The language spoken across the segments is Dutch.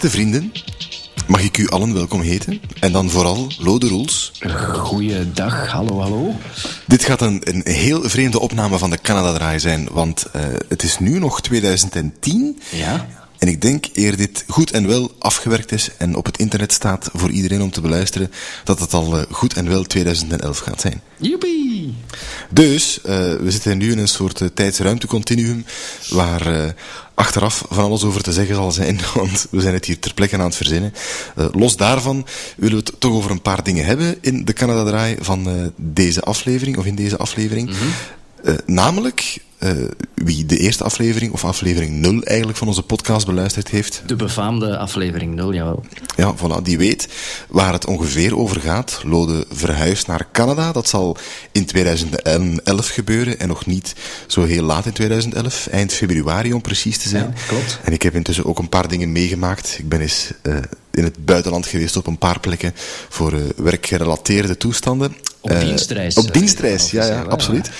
Beste vrienden, mag ik u allen welkom heten? En dan vooral Lode Roels. Goeiedag, hallo, hallo. Dit gaat een, een heel vreemde opname van de Canada Draai zijn, want uh, het is nu nog 2010. Ja. En ik denk, eer dit goed en wel afgewerkt is en op het internet staat voor iedereen om te beluisteren, dat het al uh, goed en wel 2011 gaat zijn. Joepie! Dus, uh, we zitten nu in een soort tijdsruimtecontinuum waar achteraf van alles over te zeggen zal zijn, want we zijn het hier ter plekke aan het verzinnen. los daarvan willen we het toch over een paar dingen hebben in de Canada Draai van deze aflevering, of in deze aflevering. Mm -hmm. namelijk uh, wie de eerste aflevering, of aflevering 0 eigenlijk van onze podcast beluisterd heeft. De befaamde aflevering 0, jawel. Ja, voilà, die weet waar het ongeveer over gaat. Lode verhuist naar Canada. Dat zal in 2011 gebeuren en nog niet zo heel laat in 2011. Eind februari om precies te zijn. Ja, klopt. En ik heb intussen ook een paar dingen meegemaakt. Ik ben eens uh, in het buitenland geweest op een paar plekken voor uh, werkgerelateerde toestanden. Op dienstreis. Op dienstreis, ja, ja, absoluut.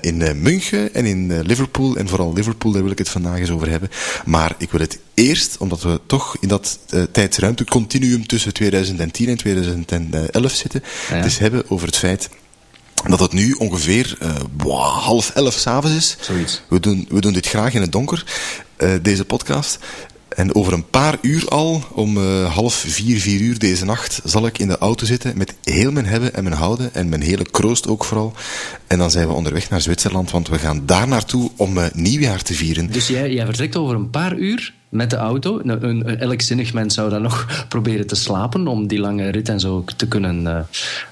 In München en in Liverpool. En vooral Liverpool, daar wil ik het vandaag eens over hebben. Maar ik wil het eerst, omdat we toch in dat tijdsruimtecontinuum tussen 2010 en 2011 zitten, ja. dus hebben over het feit dat het nu ongeveer uh, wow, half elf s'avonds is. Zoiets. We doen, we doen dit graag in het donker, uh, deze podcast. En over een paar uur al, om uh, half vier, vier uur deze nacht, zal ik in de auto zitten met heel mijn hebben en mijn houden en mijn hele kroost ook vooral. En dan zijn we onderweg naar Zwitserland, want we gaan daar naartoe om uh, nieuwjaar te vieren. Dus jij, jij vertrekt over een paar uur met de auto. Een, een, elk zinnig mens zou dan nog proberen te slapen om die lange rit en zo te kunnen uh,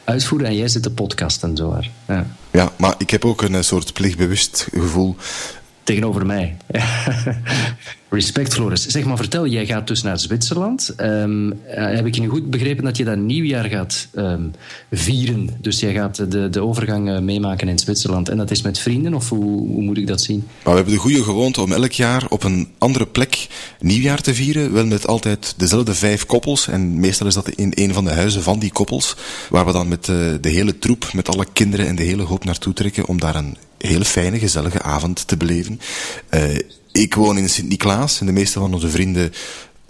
uitvoeren. En jij zit de podcast en zo. Ja. ja, maar ik heb ook een soort plichtbewust gevoel tegenover mij. Respect, Floris. Zeg maar, vertel, jij gaat dus naar Zwitserland. Um, heb ik je nu goed begrepen dat je dat nieuwjaar gaat um, vieren? Dus jij gaat de, de overgang uh, meemaken in Zwitserland. En dat is met vrienden, of hoe, hoe moet ik dat zien? Maar we hebben de goede gewoonte om elk jaar op een andere plek nieuwjaar te vieren. Wel met altijd dezelfde vijf koppels. En meestal is dat in een van de huizen van die koppels. Waar we dan met uh, de hele troep, met alle kinderen en de hele hoop naartoe trekken. Om daar een hele fijne, gezellige avond te beleven. Uh, ik woon in Sint-Niklaas en de meeste van onze vrienden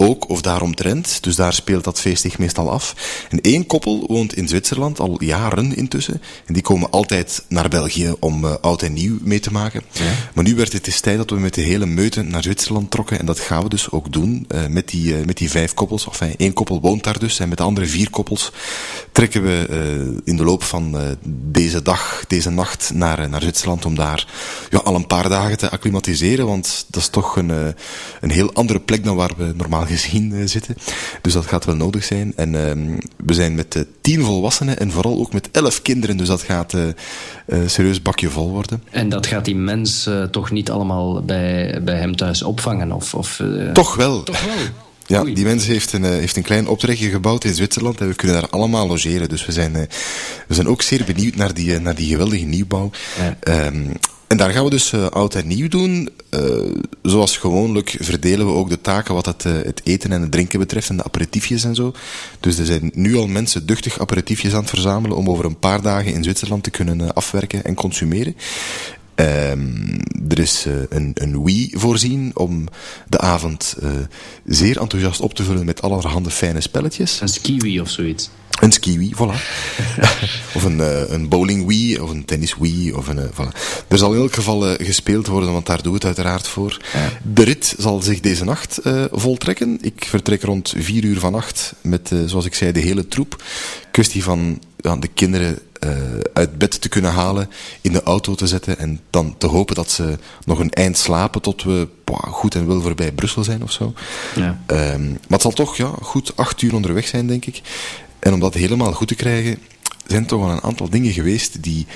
ook, of daaromtrent. Dus daar speelt dat feest zich meestal af. En één koppel woont in Zwitserland, al jaren intussen. En die komen altijd naar België om uh, oud en nieuw mee te maken. Ja. Maar nu werd het eens tijd dat we met de hele meute naar Zwitserland trokken. En dat gaan we dus ook doen uh, met, die, uh, met die vijf koppels. Of enfin, één koppel woont daar dus. En met de andere vier koppels trekken we in de loop van deze dag, deze nacht naar, naar Zwitserland. Om daar ja, al een paar dagen te acclimatiseren. Want dat is toch een, een heel andere plek dan waar we normaal gezien uh, zitten. Dus dat gaat wel nodig zijn. En uh, we zijn met uh, tien volwassenen en vooral ook met elf kinderen. Dus dat gaat uh, serieus bakje vol worden. En dat gaat die mens toch niet allemaal bij, bij hem thuis opvangen? Of, of, toch wel. Toch wel. Ja, Oei. die mens heeft een, heeft een klein optrechtje gebouwd in Zwitserland en we kunnen daar allemaal logeren. Dus we zijn, we zijn ook zeer benieuwd naar die, naar die geweldige nieuwbouw. Ja. Um, en daar gaan we dus uh, oud en nieuw doen. Uh, zoals gewoonlijk verdelen we ook de taken wat het, uh, het eten en het drinken betreft en de aperitiefjes en zo. Dus er zijn nu al mensen duchtig aperitiefjes aan het verzamelen om over een paar dagen in Zwitserland te kunnen afwerken en consumeren. Um, er is een, een Wii voorzien om de avond zeer enthousiast op te vullen met allerhande fijne spelletjes. Een ski of zoiets. Een ski voilà. of een, uh, een bowling Wii, of een tennis Wii. Of een, voilà. Er zal in elk geval gespeeld worden, want daar doen we het uiteraard voor. Ja. De rit zal zich deze nacht voltrekken. Ik vertrek rond vier uur vannacht met, zoals ik zei, de hele troep. Kwestie van de kinderen uit bed te kunnen halen, in de auto te zetten en dan te hopen dat ze nog een eind slapen tot we goed en wel voorbij Brussel zijn of zo. Ja. Um, maar het zal toch ja, goed acht uur onderweg zijn, denk ik. En om dat helemaal goed te krijgen, zijn toch wel een aantal dingen geweest die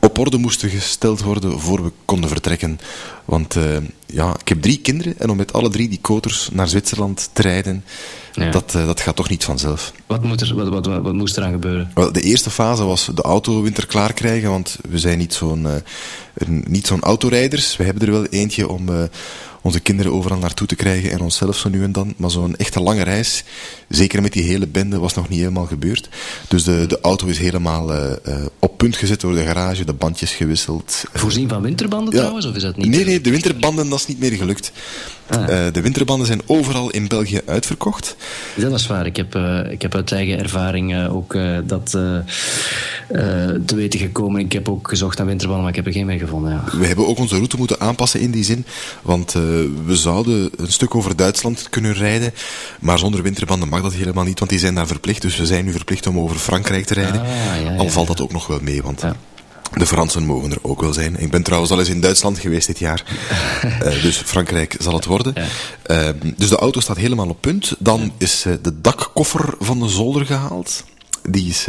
op orde moesten gesteld worden voor we konden vertrekken. Want uh, ja, ik heb drie kinderen en om met alle drie die koters naar Zwitserland te rijden, ja. dat, uh, dat gaat toch niet vanzelf. Wat, moet er, wat, wat, wat, wat moest eraan gebeuren? Wel, de eerste fase was de auto winterklaar krijgen, want we zijn niet zo'n uh, niet zo'n autorijders. We hebben er wel eentje om onze kinderen overal naartoe te krijgen en onszelf zo nu en dan. Maar zo'n echte lange reis, zeker met die hele bende, was nog niet helemaal gebeurd. Dus de, de auto is helemaal uh, uh, op punt gezet door de garage, de bandjes gewisseld. Voorzien van winterbanden ja. trouwens, of is dat niet? Nee, nee, de winterbanden, dat is niet meer gelukt. Ah. de winterbanden zijn overal in België uitverkocht. Dat is waar. Ik heb, ik heb uit eigen ervaring ook dat te weten gekomen. Ik heb ook gezocht naar winterbanden, maar ik heb er geen mee gevonden. Ja. We hebben ook onze route moeten aanpassen in die zin. Want we zouden een stuk over Duitsland kunnen rijden. Maar zonder winterbanden mag dat helemaal niet, want die zijn daar verplicht. Dus we zijn nu verplicht om over Frankrijk te rijden. Ah, ja, Al valt dat ook nog wel mee, want de Fransen mogen er ook wel zijn. Ik ben trouwens al eens in Duitsland geweest dit jaar. uh, dus Frankrijk zal het worden. Uh, dus de auto staat helemaal op punt. Dan is uh, de dakkoffer van de zolder gehaald. Die is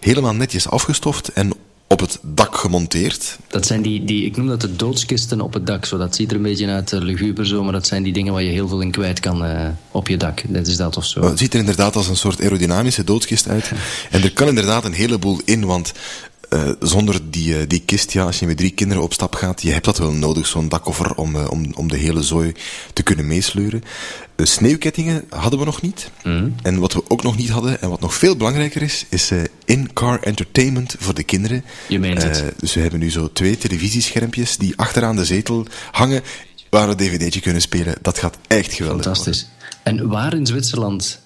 helemaal netjes afgestoft en op het dak gemonteerd. Dat zijn die, die, ik noem dat de doodskisten op het dak. Zo. Dat ziet er een beetje uit uh, luguber zo, maar dat zijn die dingen waar je heel veel in kwijt kan uh, op je dak. Dat is dat of zo. Het ziet er inderdaad als een soort aerodynamische doodskist uit. en er kan inderdaad een heleboel in, want uh, zonder die, uh, die kist, ja, als je met drie kinderen op stap gaat, je hebt dat wel nodig, zo'n dakkoffer, om, uh, om, om de hele zooi te kunnen meesleuren. sneeuwkettingen hadden we nog niet. Mm. En wat we ook nog niet hadden, en wat nog veel belangrijker is, is in-car entertainment voor de kinderen. Je meent het. dus we hebben nu zo twee televisieschermpjes die achteraan de zetel hangen, waar we een dvd'tje kunnen spelen. Dat gaat echt geweldig Fantastisch. En waar in Zwitserland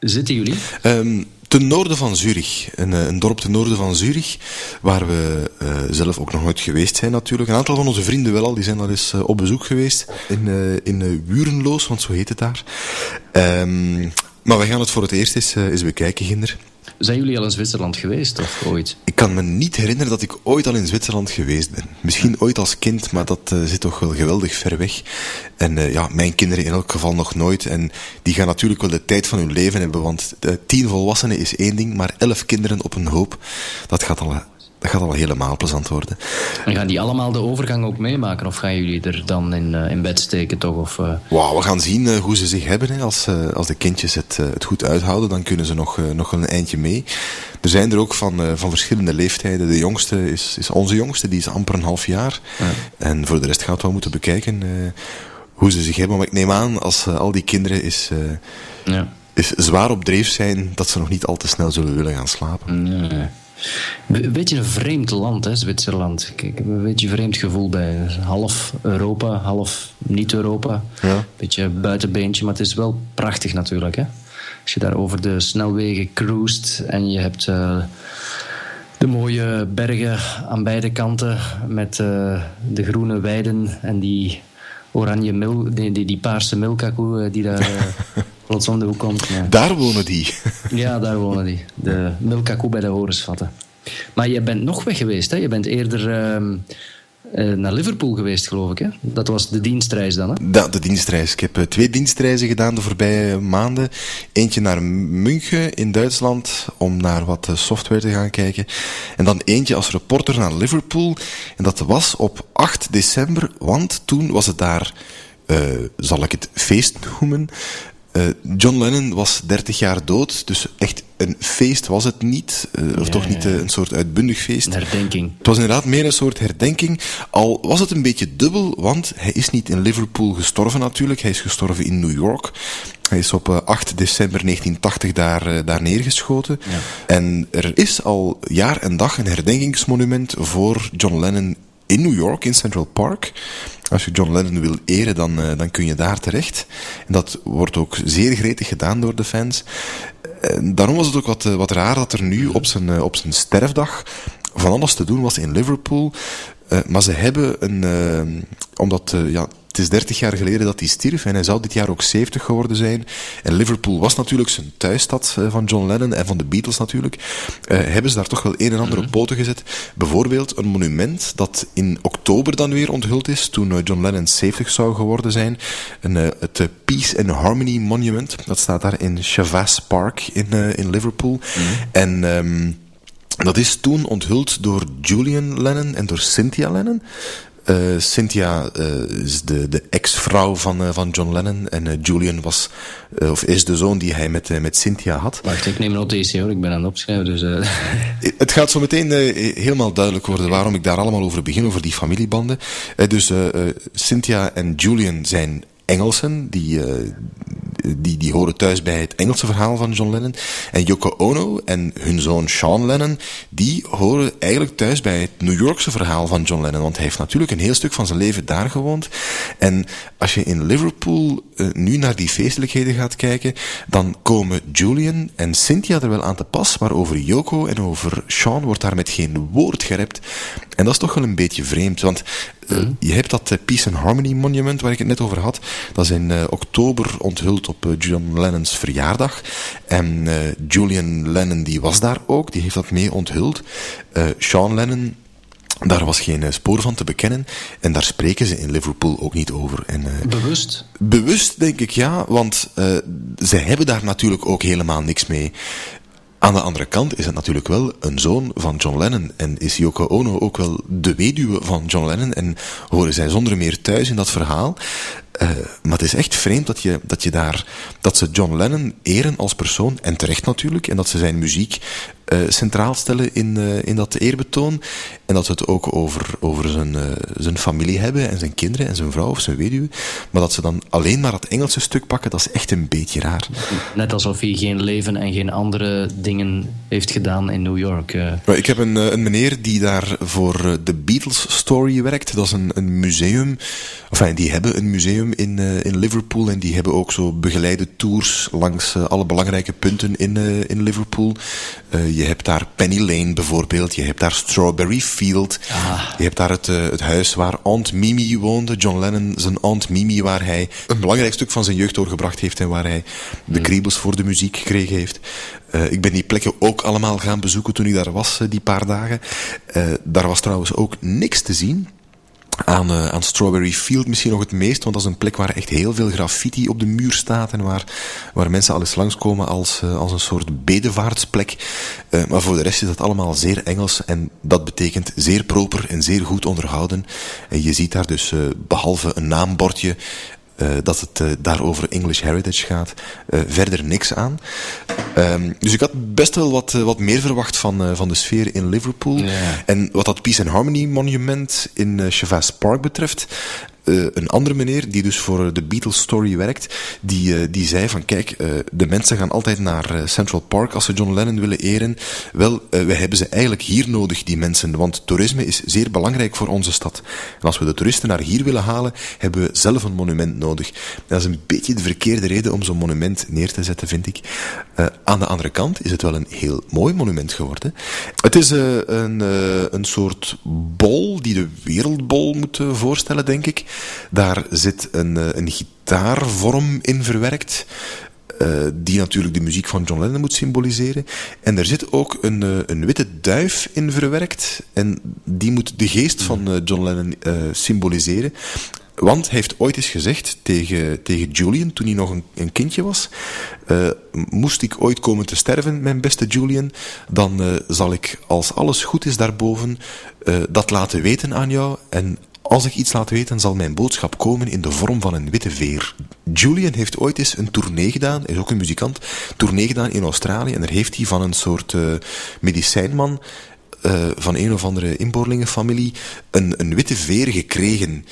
zitten jullie? Um, ten noorden van Zurich. Een, eh, een, dorp ten noorden van Zurich, waar we uh, zelf ook nog nooit geweest zijn natuurlijk. Een aantal van onze vrienden wel al, die zijn al eens uh, op bezoek geweest in, in Wurenloos, want zo heet het daar. Um, maar we gaan het voor het eerst eens, eens bekijken, Ginder. Zijn jullie al in Zwitserland geweest of ooit? Ik kan me niet herinneren dat ik ooit al in Zwitserland geweest ben. Misschien ooit als kind, maar dat uh, zit toch wel geweldig ver weg. En uh, ja, mijn kinderen in elk geval nog nooit. En die gaan natuurlijk wel de tijd van hun leven hebben, want uh, tien volwassenen is één ding, maar elf kinderen op een hoop, dat gaat al dat gaat al helemaal plezant worden. En gaan die allemaal de overgang ook meemaken? Of gaan jullie er dan in, uh, in bed steken toch? Of, uh... we gaan zien uh, hoe ze zich hebben. Hè. Als, als de kindjes het, het goed uithouden, dan kunnen ze nog, nog een eindje mee. Er zijn er ook van, van verschillende leeftijden. De jongste is, is onze jongste, die is amper een half jaar. Ja. En voor de rest gaat wel moeten bekijken hoe ze zich hebben. Maar ik neem aan, als al die kinderen is... Ja. Is zwaar op dreef zijn dat ze nog niet al te snel zullen willen gaan slapen. Nee. Een beetje een vreemd land, hè, Zwitserland. Ik heb een beetje een vreemd gevoel bij. Half Europa, half niet-Europa. Ja. Beetje buitenbeentje, maar het is wel prachtig natuurlijk. Hè? Als je daar over de snelwegen cruist en je hebt uh, de mooie bergen aan beide kanten met uh, de groene weiden en die oranje mil, die, die, die paarse milkakoe eh, die daar plots om de hoek komt. Daar wonen die. ja, daar wonen die. De milkakoe bij de horensvatten. Maar je bent nog weg geweest, hè? Je bent eerder uh, naar Liverpool geweest, geloof ik, hè? Dat was de dienstreis dan, hè? Ja, de dienstreis. Ik heb uh, twee dienstreizen gedaan de voorbije maanden. Eentje naar München in Duitsland, om naar wat software te gaan kijken. En dan eentje als reporter naar Liverpool. En dat was op 8 december, want toen was het daar... Zal ik het feest noemen, John Lennon was 30 jaar dood, dus echt een feest was het niet. Of ja, toch niet uh, een soort uitbundig feest. Een herdenking. Het was inderdaad meer een soort herdenking. Al was het een beetje dubbel, want hij is niet in Liverpool gestorven natuurlijk. Hij is gestorven in New York. Hij is op 8 december 1980 daar, daar neergeschoten. Ja. En er is al jaar en dag een herdenkingsmonument voor John Lennon in New York, in Central Park. Als je John Lennon wil eren, dan, uh, dan kun je daar terecht. En dat wordt ook zeer gretig gedaan door de fans. En daarom was het ook wat, uh, wat raar dat er nu op zijn, op zijn sterfdag van alles te doen was in Liverpool. maar ze hebben een, omdat ja, het is 30 jaar geleden dat hij stierf en hij zou dit jaar ook 70 geworden zijn. En Liverpool was natuurlijk zijn thuisstad eh, van John Lennon en van de Beatles natuurlijk. Uh, hebben ze daar toch wel een en ander op mhm. poten gezet. Bijvoorbeeld een monument dat in oktober dan weer onthuld is, toen eh, John Lennon 70 zou geworden zijn. Een, uh, het Peace and Harmony Monument. Dat staat daar in Chavas Park in, in Liverpool. Mm En... Um, dat is toen onthuld door Julian Lennon en door Cynthia Lennon. Uh, Cynthia uh, is de, de ex-vrouw van, uh, van John Lennon. En Julian was, of is de zoon die hij met, met Cynthia had. Wacht, ik neem een notitie hoor, ik ben aan het opschrijven. Dus, het gaat zo meteen helemaal duidelijk worden waarom ik daar allemaal over begin, over die familiebanden. dus Cynthia en Julian zijn Engelsen, die die, die horen thuis bij het Engelse verhaal van John Lennon. En Yoko Ono en hun zoon Sean Lennon, die horen eigenlijk thuis bij het New Yorkse verhaal van John Lennon. Want hij heeft natuurlijk een heel stuk van zijn leven daar gewoond. En als je in Liverpool uh, nu naar die feestelijkheden gaat kijken, dan komen Julian en Cynthia er wel aan te pas, maar over Yoko en over Sean wordt daar met geen woord gerept. En dat is toch wel een beetje vreemd, want uh, je hebt dat uh, Peace and Harmony Monument waar ik het net over had. Dat is in uh, oktober onthuld op John Lennon's verjaardag. En Julian Lennon die was daar ook, die heeft dat mee onthuld. Sean Lennon daar was geen spoor van te bekennen. En daar spreken ze in Liverpool ook niet over. En, uh, bewust? Bewust, denk ik, ja. Want uh, ze hebben daar natuurlijk ook helemaal niks mee. Aan de andere kant is het natuurlijk wel een zoon van John Lennon. En is Yoko Ono ook wel de weduwe van John Lennon. En horen zij zonder meer thuis in dat verhaal. Uh, maar het is echt vreemd dat je, dat je daar, dat ze John Lennon eren als persoon, en terecht natuurlijk, en dat ze zijn muziek uh, centraal stellen in, uh, in dat eerbetoon. En dat ze het ook over, over zijn, zijn familie hebben en zijn kinderen en zijn vrouw of zijn weduwe. Maar dat ze dan alleen maar het Engelse stuk pakken, dat is echt een beetje raar. Net alsof hij geen leven en geen andere dingen heeft gedaan in New York. Ik heb een, een meneer die daar voor de Beatles Story werkt. Dat is een, een museum. Enfin, die hebben een museum in, in Liverpool en die hebben ook zo begeleide tours langs alle belangrijke punten in, in Liverpool. je hebt daar Penny Lane bijvoorbeeld, je hebt daar Strawberry Field, ah. je hebt daar het, het huis waar Aunt Mimi woonde, John Lennon zijn Aunt Mimi, waar hij een belangrijk stuk van zijn jeugd doorgebracht heeft en waar hij de hmm. kriebels voor de muziek gekregen heeft. Ik ben die plekken ook allemaal gaan bezoeken toen ik daar was, die paar dagen. daar was trouwens ook niks te zien aan, uh, aan Strawberry Field misschien nog het meest, want dat is een plek waar echt heel veel graffiti op de muur staat en waar, waar mensen al eens langskomen als, uh, als een soort bedevaartsplek. Uh, maar voor de rest is dat allemaal zeer Engels en dat betekent zeer proper en zeer goed onderhouden. En je ziet daar dus behalve een naambordje uh, dat het uh, daar over English Heritage gaat. Uh, verder niks aan. Um, dus ik had best wel wat, wat meer verwacht van, van de sfeer in Liverpool. Yeah. En wat dat Peace and Harmony monument in uh, Park betreft, uh, een andere meneer, die dus voor de Beatles Story werkt, die, uh, die zei van kijk, de mensen gaan altijd naar Central Park als ze John Lennon willen eren. Wel, we hebben ze eigenlijk hier nodig, die mensen, want toerisme is zeer belangrijk voor onze stad. En als we de toeristen naar hier willen halen, hebben we zelf een monument nodig. Dat is een beetje de verkeerde reden om zo'n monument neer te zetten, vind ik. aan de andere kant is het wel een heel mooi monument geworden. Het is een, een soort bol die de wereldbol moet voorstellen, denk ik. Daar zit een, eh, een gitaarvorm in verwerkt. Uh, die natuurlijk de muziek van John Lennon moet symboliseren. En er zit ook een, uh, een witte duif in verwerkt. En die moet de geest van John Lennon symboliseren. Want hij heeft ooit eens gezegd tegen, tegen Julian, toen hij nog een, een kindje was... moest ik ooit komen te sterven, mijn beste Julian... dan zal ik, als alles goed is daarboven, dat laten weten aan jou. En als ik iets laat weten, zal mijn boodschap komen in de vorm van een witte veer. Julian heeft ooit eens een tournee gedaan, is ook een muzikant, tournee gedaan in Australië. En daar heeft hij van een soort uh, medicijnman uh, van een of andere inboorlingenfamilie een, een witte veer gekregen.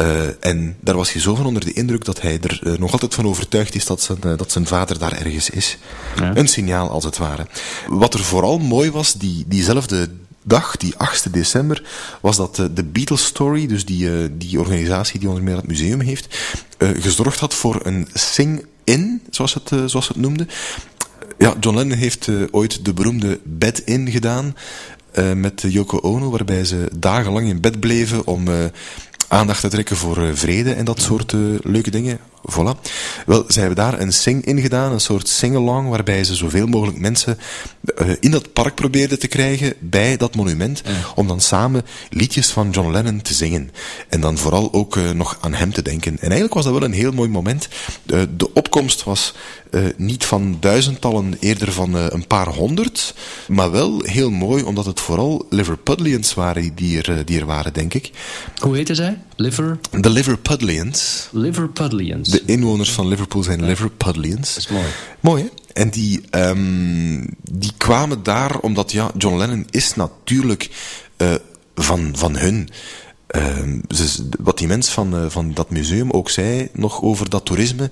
Uh, en daar was hij zo van onder de indruk dat hij er uh, nog altijd van overtuigd is dat zijn, uh, dat zijn vader daar ergens is. Ja. Een signaal als het ware. Wat er vooral mooi was, die, diezelfde dag, die 8 december, was dat de Beatles Story, dus die, die organisatie die onder meer het museum heeft, gezorgd had voor een sing-in, zoals het, zoals het noemde. Ja, John Lennon heeft ooit de beroemde bed-in gedaan met Yoko Ono, waarbij ze dagenlang in bed bleven om aandacht te trekken voor vrede en dat soort leuke dingen. Voilà. Wel, zij hebben daar een sing in gedaan, een soort sing-along, waarbij ze zoveel mogelijk mensen uh, in dat park probeerden te krijgen, bij dat monument, ja. om dan samen liedjes van John Lennon te zingen. En dan vooral ook uh, nog aan hem te denken. En eigenlijk was dat wel een heel mooi moment. De opkomst was niet van duizendtallen, eerder van een paar honderd, maar wel heel mooi, omdat het vooral Liverpudlians waren die er, die er waren, denk ik. Hoe heette zij? Liver? De Liverpudlians. Liverpudlians. De inwoners van Liverpool zijn ja. Liverpudlians. Dat is mooi. Mooi, hè? En die, um, die kwamen daar omdat, ja, John Lennon is natuurlijk uh, van, van hun. Uh, dus wat die mens van, uh, van dat museum ook zei, nog over dat toerisme.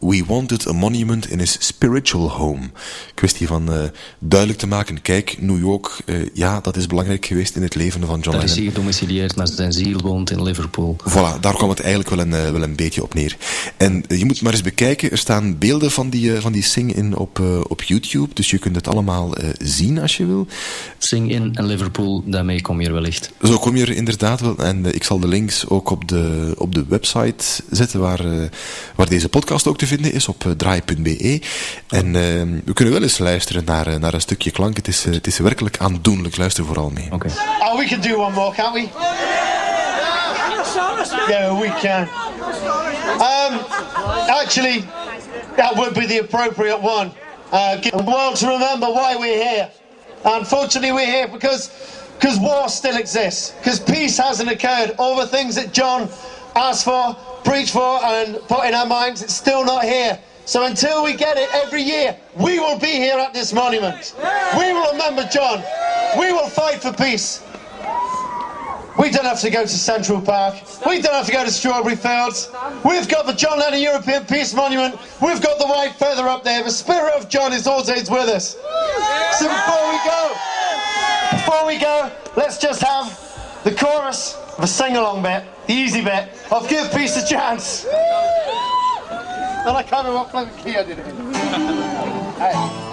We wanted a monument in his spiritual home. Kwestie van uh, duidelijk te maken, kijk, New York, uh, ja, dat is belangrijk geweest in het leven van John Lennon. Daar is hij gedomicileerd, maar zijn ziel woont in Liverpool. Voilà, daar kwam het eigenlijk wel een, uh, wel een beetje op neer. En je moet maar eens bekijken, er staan beelden van die, van die sing-in op, op YouTube, dus je kunt het allemaal zien als je wil. Sing-in en Liverpool, daarmee kom je er wellicht. Zo kom je er inderdaad wel, en ik zal de links ook op de, op de website zetten waar, waar deze podcast ook te vinden is, op draai.be. En we kunnen wel eens luisteren naar, naar een stukje klank. Het is, het is werkelijk aandoenlijk. Luister vooral mee. Okay. Oh, we can do one more, can't we? Yeah, we can. Um, actually, that would be the appropriate one. Uh, give the world to remember why we're here. Unfortunately, we're here because because war still exists. Because peace hasn't occurred. All the things that John asked for, preached for, and put in our minds, it's still not here. So until we get it every year, we will be here at this monument. We will remember John. We will fight for peace. We don't have to go to Central Park. We don't have to go to Strawberry Fields. We've got the John Lennon European Peace Monument. We've got the white feather up there. The spirit of John is always with us. So before we go, before we go, let's just have the chorus, the sing-along bit, the easy bit of Give Peace a Chance. And I can't remember what the key I did it. hey.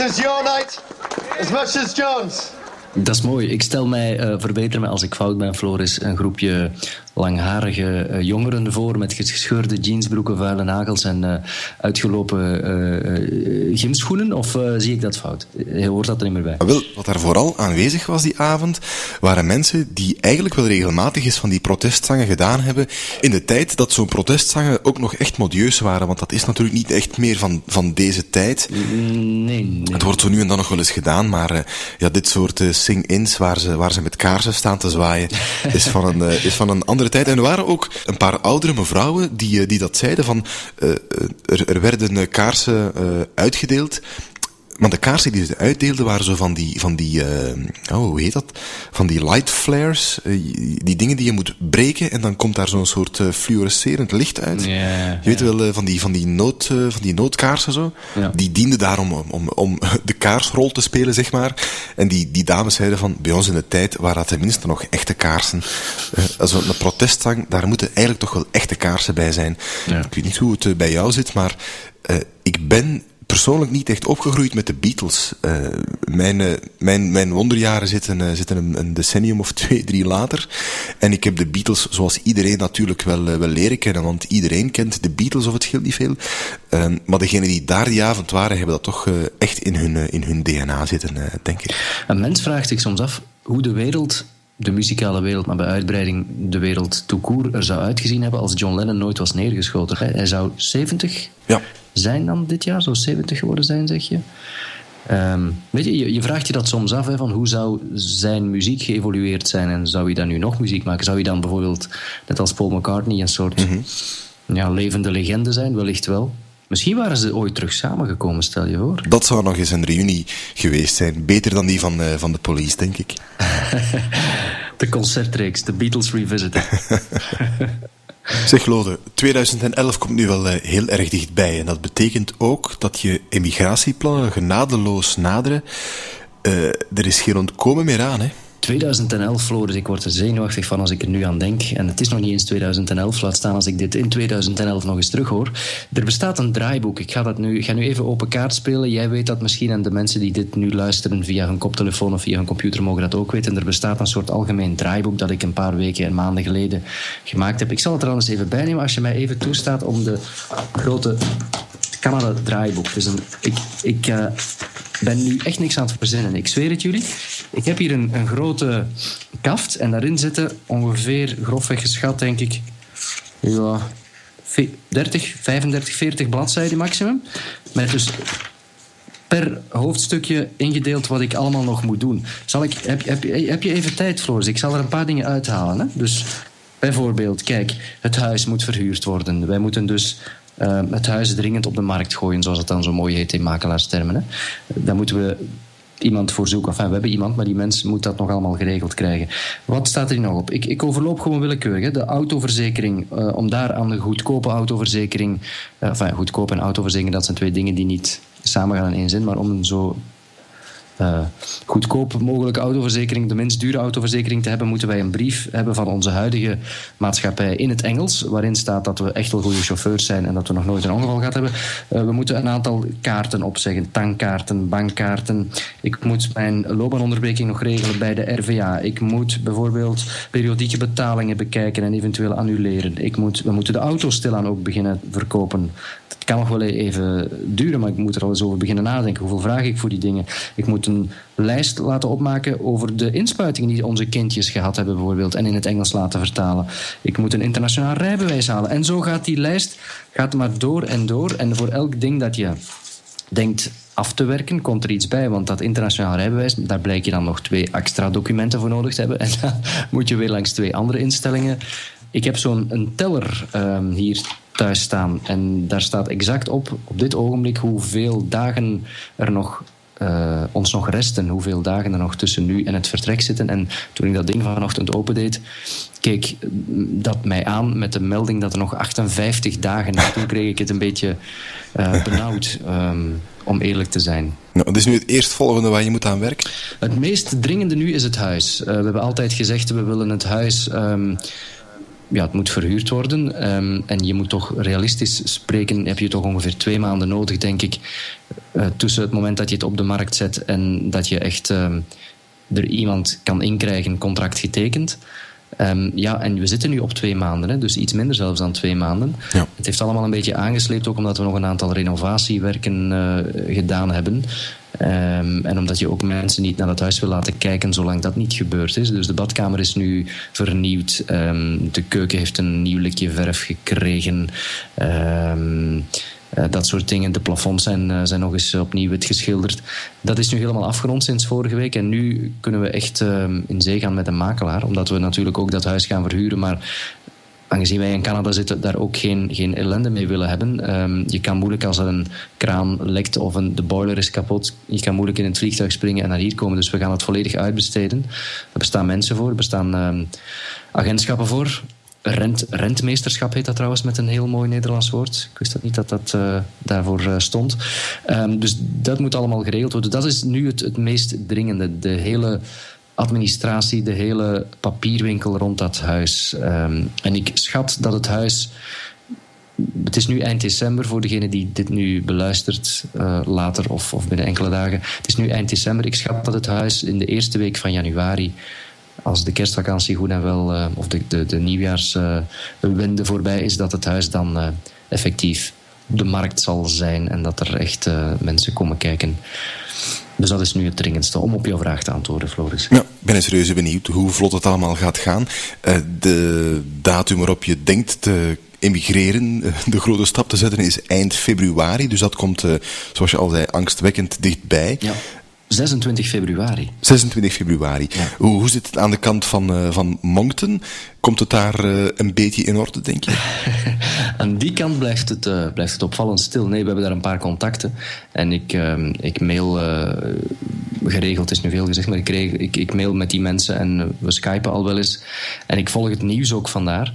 Is your night John's. Dat is mooi. Ik stel mij, uh, verbeter me als ik fout ben, Floris, een groepje langharige uh, jongeren voor met gescheurde jeansbroeken, vuile nagels en uh, uitgelopen gymschoenen? Of zie ik dat fout? Hoort dat er niet meer bij? Wel, wat daar vooral aanwezig was die avond, waren mensen die eigenlijk wel regelmatig eens van die protestzangen gedaan hebben in de tijd dat zo'n protestzangen ook nog echt modieus waren, want dat is natuurlijk niet echt meer van, van deze tijd. Nee, nee. Het wordt zo nu en dan nog wel eens gedaan, maar ja, dit soort sing-ins waar ze, waar ze met kaarsen staan te zwaaien, is van een, is van een andere En er waren ook een paar oudere mevrouwen die, die dat zeiden van, uh, er, er werden kaarsen uitgedeeld. Maar de kaarsen die ze uitdeelden waren zo van die, van die uh, oh, hoe heet dat? Van die light flares. Uh, die dingen die je moet breken en dan komt daar zo'n soort uh, fluorescerend licht uit. Je weet wel, van die, van die, nood, van die noodkaarsen zo. Ja. Die dienden daarom om, om, om de kaarsrol te spelen, zeg maar. En die, die dames zeiden van, bij ons in de tijd waren dat tenminste nog echte kaarsen. als een protestzang, daar moeten eigenlijk toch wel echte kaarsen bij zijn. Ja. Ik weet niet hoe het bij jou zit, maar ik ben persoonlijk niet echt opgegroeid met de Beatles. Uh, mijn, uh, mijn, mijn wonderjaren zitten, uh, zitten een, een, decennium of twee, drie later. En ik heb de Beatles, zoals iedereen natuurlijk wel, wel leren kennen. Want iedereen kent de Beatles, of het scheelt niet veel. Ehm, maar degenen die daar die avond waren, hebben dat toch echt in hun, in hun DNA zitten, denk ik. Een mens vraagt zich soms af hoe de wereld de muzikale wereld, maar bij uitbreiding de wereld court er zou uitgezien hebben als John Lennon nooit was neergeschoten. Hij zou 70 ja. Zijn dan dit jaar, zou 70 geworden zijn, zeg je. Um, weet je, je, je, vraagt je dat soms af, hè, van hoe zou zijn muziek geëvolueerd zijn en zou hij dan nu nog muziek maken? Zou hij dan bijvoorbeeld, net als Paul McCartney, een soort mm -hmm. ja, levende legende zijn? Wellicht wel. Misschien waren ze ooit terug samengekomen, stel je voor. Dat zou nog eens een reunie geweest zijn. Beter dan die van, uh, van de police, denk ik. de concertreeks, de Beatles Revisited. zeg Lode, 2011 komt nu wel uh, heel erg dichtbij. En dat betekent ook dat je emigratieplannen genadeloos naderen. Uh, er is geen ontkomen meer aan, hè? 2011, Floris, ik word er zenuwachtig van als ik er nu aan denk. En het is nog niet eens 2011, laat staan als ik dit in 2011 nog eens terughoor. Er bestaat een draaiboek. Ik ga, dat nu, ga nu even open kaart spelen. Jij weet dat misschien en de mensen die dit nu luisteren via hun koptelefoon of via hun computer mogen dat ook weten. Er bestaat een soort algemeen draaiboek dat ik een paar weken en maanden geleden gemaakt heb. Ik zal het er anders even bijnemen als je mij even toestaat om de grote Canada draaiboek. Dus een, ik, ik uh, ben nu echt niks aan het verzinnen. Ik zweer het jullie. Ik heb hier een, een grote kaft en daarin zitten ongeveer, grofweg geschat denk ik, ja, 30, 35, 40 bladzijden maximum. Met dus per hoofdstukje ingedeeld wat ik allemaal nog moet doen. Zal ik, heb, heb, heb je even tijd, Floris? Ik zal er een paar dingen uithalen. Hè? Dus bijvoorbeeld, kijk, het huis moet verhuurd worden. Wij moeten dus uh, het huis dringend op de markt gooien, zoals het dan zo mooi heet in makelaarstermen. Hè. Daar moeten we iemand voor zoeken. We hebben iemand, maar die mens moet dat nog allemaal geregeld krijgen. Wat staat er nog op? Ik, ik overloop gewoon willekeurig. Hè. De autoverzekering, uh, om daar aan de goedkope autoverzekering... Uh, enfin, goedkope en autoverzekering, dat zijn twee dingen die niet samen gaan in één zin, maar om zo uh, goedkoop mogelijke autoverzekering, de minst dure autoverzekering te hebben, moeten wij een brief hebben van onze huidige maatschappij in het Engels, waarin staat dat we echt wel goede chauffeurs zijn en dat we nog nooit een ongeval gehad hebben. Uh, we moeten een aantal kaarten opzeggen, tankkaarten, bankkaarten. Ik moet mijn loopbaanonderbreking nog regelen bij de RVA. Ik moet bijvoorbeeld periodieke betalingen bekijken en eventueel annuleren. Ik moet, we moeten de auto stilaan ook beginnen verkopen. Kan nog wel even duren, maar ik moet er al eens over beginnen nadenken. Hoeveel vraag ik voor die dingen? Ik moet een lijst laten opmaken over de inspuitingen die onze kindjes gehad hebben, bijvoorbeeld, en in het Engels laten vertalen. Ik moet een internationaal rijbewijs halen. En zo gaat die lijst gaat maar door en door. En voor elk ding dat je denkt af te werken, komt er iets bij. Want dat internationaal rijbewijs, daar blijk je dan nog twee extra documenten voor nodig te hebben. En dan moet je weer langs twee andere instellingen. Ik heb zo'n teller um, hier thuis staan. En daar staat exact op, op dit ogenblik, hoeveel dagen er nog uh, ons nog resten, hoeveel dagen er nog tussen nu en het vertrek zitten. En toen ik dat ding vanochtend opendeed, keek dat mij aan met de melding dat er nog 58 dagen naartoe kreeg ik het een beetje uh, benauwd, um, om eerlijk te zijn. Nou, wat is nu het eerstvolgende waar je moet aan werken? Het meest dringende nu is het huis. Uh, we hebben altijd gezegd, we willen het huis... Um, ja, het moet verhuurd worden. Um, en je moet toch realistisch spreken, heb je toch ongeveer twee maanden nodig, denk ik. Uh, tussen het moment dat je het op de markt zet en dat je echt um, er iemand kan inkrijgen, contract getekend. Um, ja, en we zitten nu op twee maanden, hè, dus iets minder zelfs dan twee maanden. Ja. Het heeft allemaal een beetje aangesleept, ook omdat we nog een aantal renovatiewerken uh, gedaan hebben. Um, en omdat je ook mensen niet naar het huis wil laten kijken zolang dat niet gebeurd is. Dus de badkamer is nu vernieuwd. Um, de keuken heeft een nieuw likje verf gekregen. Um, uh, dat soort dingen. De plafonds zijn, uh, zijn nog eens opnieuw wit geschilderd. Dat is nu helemaal afgerond sinds vorige week. En nu kunnen we echt in zee gaan met een makelaar. Omdat we natuurlijk ook dat huis gaan verhuren. Maar aangezien wij in Canada zitten, daar ook geen, geen ellende mee willen hebben. Um, je kan moeilijk als er een kraan lekt of een, de boiler is kapot, je kan moeilijk in het vliegtuig springen en naar hier komen. Dus we gaan het volledig uitbesteden. Er bestaan mensen voor, er bestaan um, agentschappen voor. Rent, rentmeesterschap heet dat trouwens met een heel mooi Nederlands woord. Ik wist dat niet dat dat uh, daarvoor uh, stond. Um, dus dat moet allemaal geregeld worden. Dat is nu het, het meest dringende. De hele administratie, de hele papierwinkel rond dat huis. Um, en ik schat dat het huis. Het is nu eind december voor degene die dit nu beluistert, uh, later of, of binnen enkele dagen. Het is nu eind december. Ik schat dat het huis in de eerste week van januari als de kerstvakantie goed en wel, uh, of de, de, de nieuwjaarswende voorbij is, dat het huis dan uh, effectief de markt zal zijn en dat er echt mensen komen kijken. Dus dat is nu het dringendste om op jouw vraag te antwoorden, Floris. Ja, ik ben eens serieus benieuwd hoe vlot het allemaal gaat gaan. de datum waarop je denkt te emigreren, de grote stap te zetten, is eind februari. Dus dat komt, zoals je al zei, angstwekkend dichtbij. Ja. 26 februari. 26 februari. Ja. Hoe, hoe zit het aan de kant van, uh, van Moncton? Komt het daar uh, een beetje in orde, denk je? aan die kant blijft het, uh, blijft het opvallend stil. Nee, we hebben daar een paar contacten. En ik, ik mail, geregeld is nu veel gezegd, maar ik, kreeg, ik, ik mail met die mensen en we skypen al wel eens. En ik volg het nieuws ook vandaar.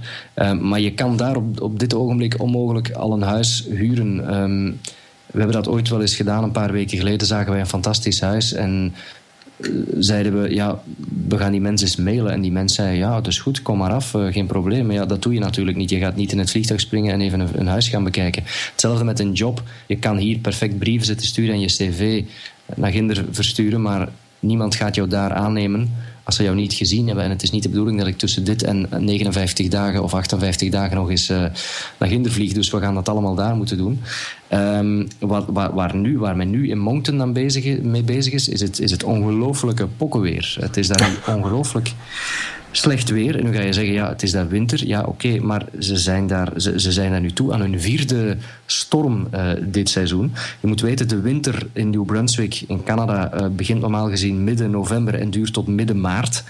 maar je kan daar op, op dit ogenblik onmogelijk al een huis huren. Um, we hebben dat ooit wel eens gedaan, een paar weken geleden zagen wij een fantastisch huis. En zeiden we, ja, we gaan die mensen eens mailen. En die mens zei, ja, is goed, kom maar af, uh, geen probleem. Maar ja, dat doe je natuurlijk niet. Je gaat niet in het vliegtuig springen en even een, huis gaan bekijken. Hetzelfde met een job. Je kan hier perfect brieven zitten sturen en je cv naar Ginder versturen, maar niemand gaat jou daar aannemen als ze jou niet gezien hebben. En het is niet de bedoeling dat ik tussen dit en 59 dagen of 58 dagen nog eens uh, naar Ginder vlieg. Dus we gaan dat allemaal daar moeten doen. Um, waar, waar, waar, nu, waar men nu in Moncton dan bezig, mee bezig is, is het, is het ongelooflijke pokkenweer. Het is daar ongelooflijk slecht weer. En nu ga je zeggen, ja, het is daar winter. Ja, oké, maar ze zijn, daar, ze, ze, zijn daar nu toe aan hun vierde storm uh, dit seizoen. Je moet weten, de winter in New Brunswick in Canada uh, begint normaal gezien midden november en duurt tot midden maart.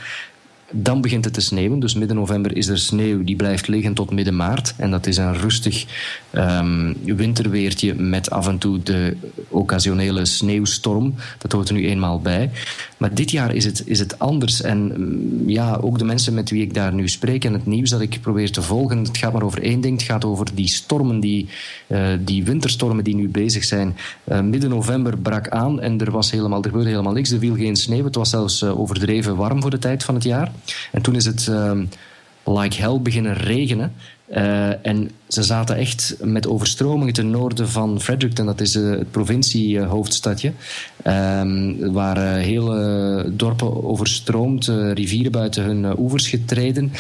Dan begint het te sneeuwen. Dus midden november is er sneeuw. Die blijft liggen tot midden maart. En dat is een rustig um, winterweertje met af en toe de occasionele sneeuwstorm. Dat hoort er nu eenmaal bij. Maar dit jaar is het, is het anders. En mm, ja, ook de mensen met wie ik daar nu spreek en het nieuws dat ik probeer te volgen, het gaat maar over één ding. Het gaat over die stormen, die, uh, die winterstormen die nu bezig zijn. Uh, midden november brak aan en er, was helemaal, er gebeurde helemaal niks. Er viel geen sneeuw. Het was zelfs uh, overdreven warm voor de tijd van het jaar. En toen is het ehm, like hell beginnen regenen. Uh, en ze zaten echt met overstromingen ten noorden van Fredericton, dat is uh, het provinciehoofdstadje, uh, waar hele dorpen overstroomd, rivieren buiten hun oevers getreden.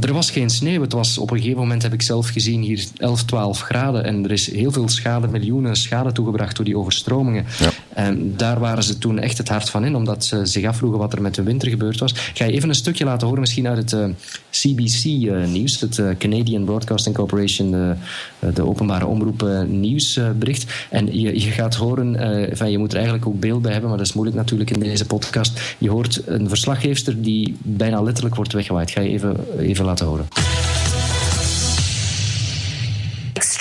Er was geen sneeuw. Het was op een gegeven moment, heb ik zelf gezien, hier 11, 12 graden. En er is heel veel schade, miljoenen schade toegebracht door die overstromingen. Ja. En daar waren ze toen echt het hart van in, omdat ze zich afvroegen wat er met de winter gebeurd was. Ik ga je even een stukje laten horen, misschien uit het uh, CBC-nieuws, uh, het uh, Canadian Broadcasting Corporation, de, de openbare omroep nieuwsbericht. en je, je gaat horen, van, je moet er eigenlijk ook beeld bij hebben, maar dat is moeilijk natuurlijk in deze podcast. Je hoort een verslaggeefster die bijna letterlijk wordt weggewaaid. Ga je even, even laten horen.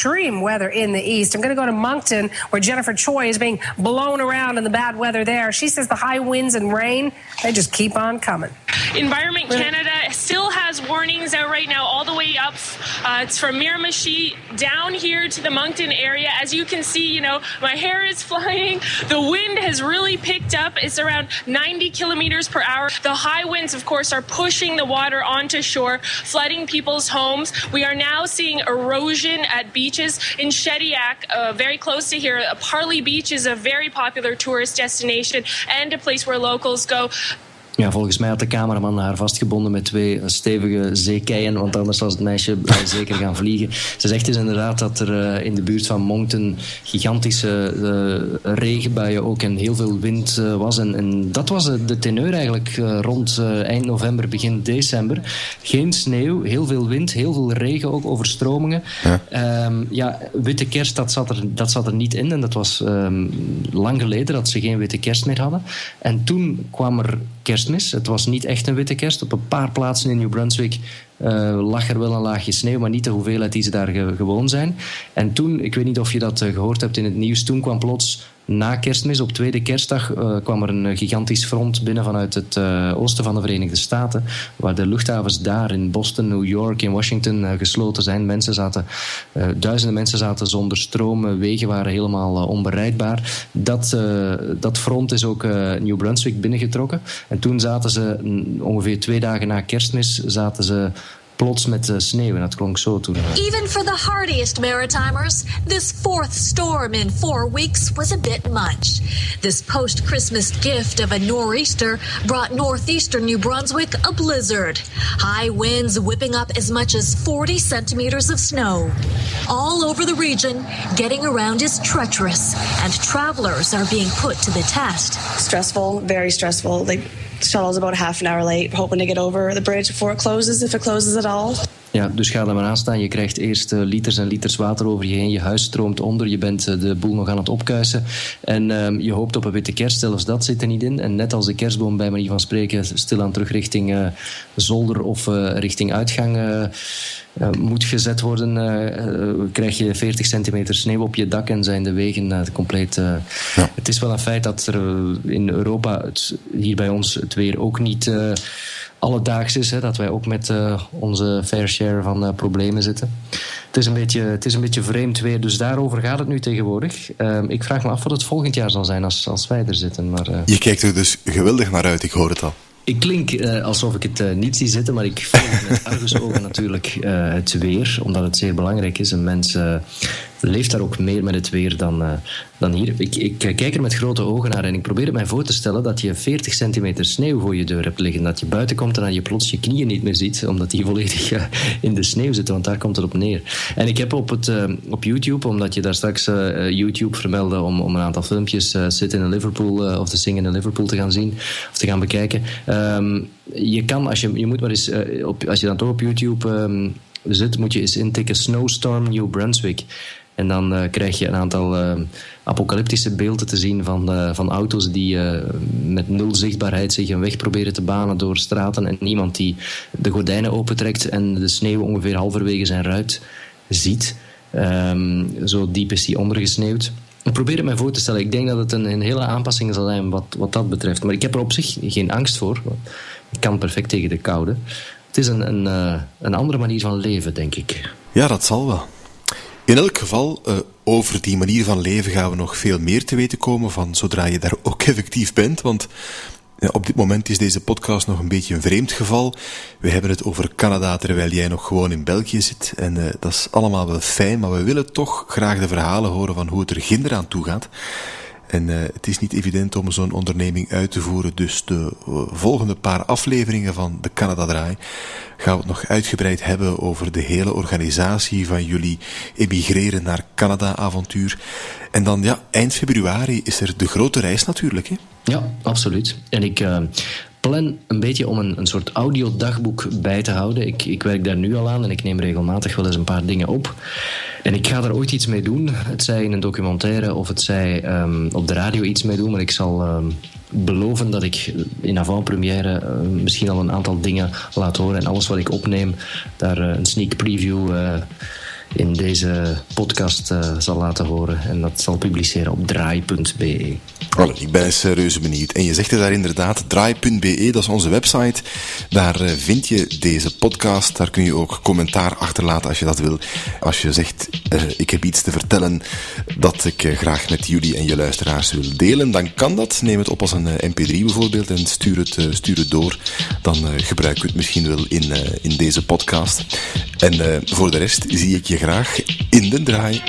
Extreme weather in the east. I'm going to go to Moncton, where Jennifer Choi is being blown around in the bad weather there. She says the high winds and rain, they just keep on coming. Environment Canada still has warnings out right now, all the way up. Uh, it's from Miramichi down here to the Moncton area. As you can see, you know, my hair is flying. The wind has really picked up. It's around 90 kilometers per hour. The high winds, of course, are pushing the water onto shore, flooding people's homes. We are now seeing erosion at beaches in Shediac, uh, very close to here. Parley Beach is a very popular tourist destination and a place where locals go. Ja, volgens mij had de cameraman haar vastgebonden met twee stevige zeekeien, want anders was het meisje zeker gaan vliegen. Ze zegt dus inderdaad dat er in de buurt van Moncton gigantische uh, regenbuien ook en heel veel wind was. En, en, dat was de teneur eigenlijk rond eind november, begin december. Geen sneeuw, heel veel wind, heel veel regen, ook overstromingen. Ja, um, ja witte kerst, dat zat, er, dat zat er niet in. En dat was um, lang geleden dat ze geen witte kerst meer hadden. En toen kwam er kerstmis. Het was niet echt een witte kerst. Op een paar plaatsen in New Brunswick uh, lag er wel een laagje sneeuw, maar niet de hoeveelheid die ze daar ge gewoon zijn. En toen, ik weet niet of je dat uh, gehoord hebt in het nieuws, toen kwam plots na kerstmis, op tweede kerstdag, uh, kwam er een gigantisch front binnen vanuit het oosten van de Verenigde Staten, waar de luchthavens daar in Boston, New York, in Washington gesloten zijn. Mensen zaten, duizenden mensen zaten zonder stroom, wegen waren helemaal onbereikbaar. Dat, dat front is ook New Brunswick binnengetrokken. En toen zaten ze, ongeveer twee dagen na kerstmis, zaten ze plots met uh, sneeuw. En dat klonk zo toen. Even for the hardiest Maritimers, this fourth storm in four weeks was a bit much. This post Christmas gift of a nor'easter brought northeastern New Brunswick a blizzard. High winds whipping up as much as 40 centimeters of snow. All over the region, getting around is treacherous, and travelers are being put to the test. Stressful, very stressful. Like, shuttle's about half an hour late. Hoping to get over the bridge before it closes, if it closes at all. Ja, dus ga er maar aan staan. Je krijgt eerst uh, liters en liters water over je heen. Je huis stroomt onder. Je bent uh, de boel nog aan het opkuisen. En uh, je hoopt op een witte kerst. Zelfs dat zit er niet in. En net als de kerstboom bij manier van spreken stilaan terug richting eh, zolder of richting uitgang moet gezet worden, krijg je 40 centimeter sneeuw op je dak en zijn de wegen compleet... Ja. Het is wel een feit dat er in Europa, het, hier bij ons, het weer ook niet alledaags is. Hè, dat wij ook met uh, onze fair share van uh, problemen zitten. Het is, een beetje, het is een beetje vreemd weer, dus daarover gaat het nu tegenwoordig. Uh, ik vraag me af wat het volgend jaar zal zijn als, als wij er zitten. Maar, uh... Je kijkt er dus geweldig naar uit, ik hoor het al. Ik klink alsof ik het niet zie zitten, maar ik volg met argusogen natuurlijk het weer, omdat het zeer belangrijk is. Een mens leeft daar ook meer met het weer dan, dan hier. Ik, ik kijk er met grote ogen naar en ik probeer het mij voor te stellen dat je 40 centimeter sneeuw voor je deur hebt liggen. Dat je buiten komt en dat je plots je knieën niet meer ziet, omdat die volledig in de sneeuw zitten, want daar komt het op neer. En ik heb op, het, op YouTube, omdat je daar straks YouTube vermeldde om, om een aantal filmpjes Sit in Liverpool of The Sing in Liverpool te gaan zien of te gaan bekijken. Um, je kan, als je, je moet maar eens, op, als je dan toch op YouTube um, zit, moet je eens intikken Snowstorm New Brunswick. En dan uh, krijg je een aantal uh, apocalyptische beelden te zien van, van auto's die met nul zichtbaarheid zich een weg proberen te banen door straten. En iemand die de gordijnen opentrekt en de sneeuw ongeveer halverwege zijn ruit ziet. Um, zo diep is die ondergesneeuwd. Ik probeer het mij voor te stellen. Ik denk dat het een, een, hele aanpassing zal zijn wat, wat dat betreft. Maar ik heb er op zich geen angst voor. Ik kan perfect tegen de koude. Het is een, een, een andere manier van leven, denk ik. Ja, dat zal wel. In elk geval, uh, over die manier van leven gaan we nog veel meer te weten komen van zodra je daar ook effectief bent. Want op dit moment is deze podcast nog een beetje een vreemd geval. We hebben het over Canada terwijl jij nog gewoon in België zit. En uh, dat is allemaal wel fijn, maar we willen toch graag de verhalen horen van hoe het er ginder aan toe gaat. En uh, het is niet evident om zo'n onderneming uit te voeren. Dus de uh, volgende paar afleveringen van de Canada Draai gaan we het nog uitgebreid hebben over de hele organisatie van jullie emigreren naar Canada avontuur. En dan ja, eind februari is er de grote reis natuurlijk. Hè? Ja, absoluut. En ik uh, plan een beetje om een, een soort audiodagboek bij te houden. Ik, ik werk daar nu al aan en ik neem regelmatig wel eens een paar dingen op. En ik ga daar ooit iets mee doen. Het zij in een documentaire of het zij um, op de radio iets mee doen. Maar ik zal um, beloven dat ik in avant-première uh, misschien al een aantal dingen laat horen. En alles wat ik opneem, daar uh, een sneak preview uh, in deze podcast uh, zal laten horen. En dat zal publiceren op draai.be. Ik ben serieus benieuwd. En je zegt het daar inderdaad, draai.be, dat is onze website. Daar uh, vind je deze podcast. Daar kun je ook commentaar achterlaten als je dat wil. Als je zegt, uh, ik heb iets te vertellen dat ik graag met jullie en je luisteraars wil delen, dan kan dat. Neem het op als een mp3 bijvoorbeeld en stuur het, stuur het door. Dan gebruiken we het misschien wel in, in deze podcast. En voor de rest zie ik je graag in de draai.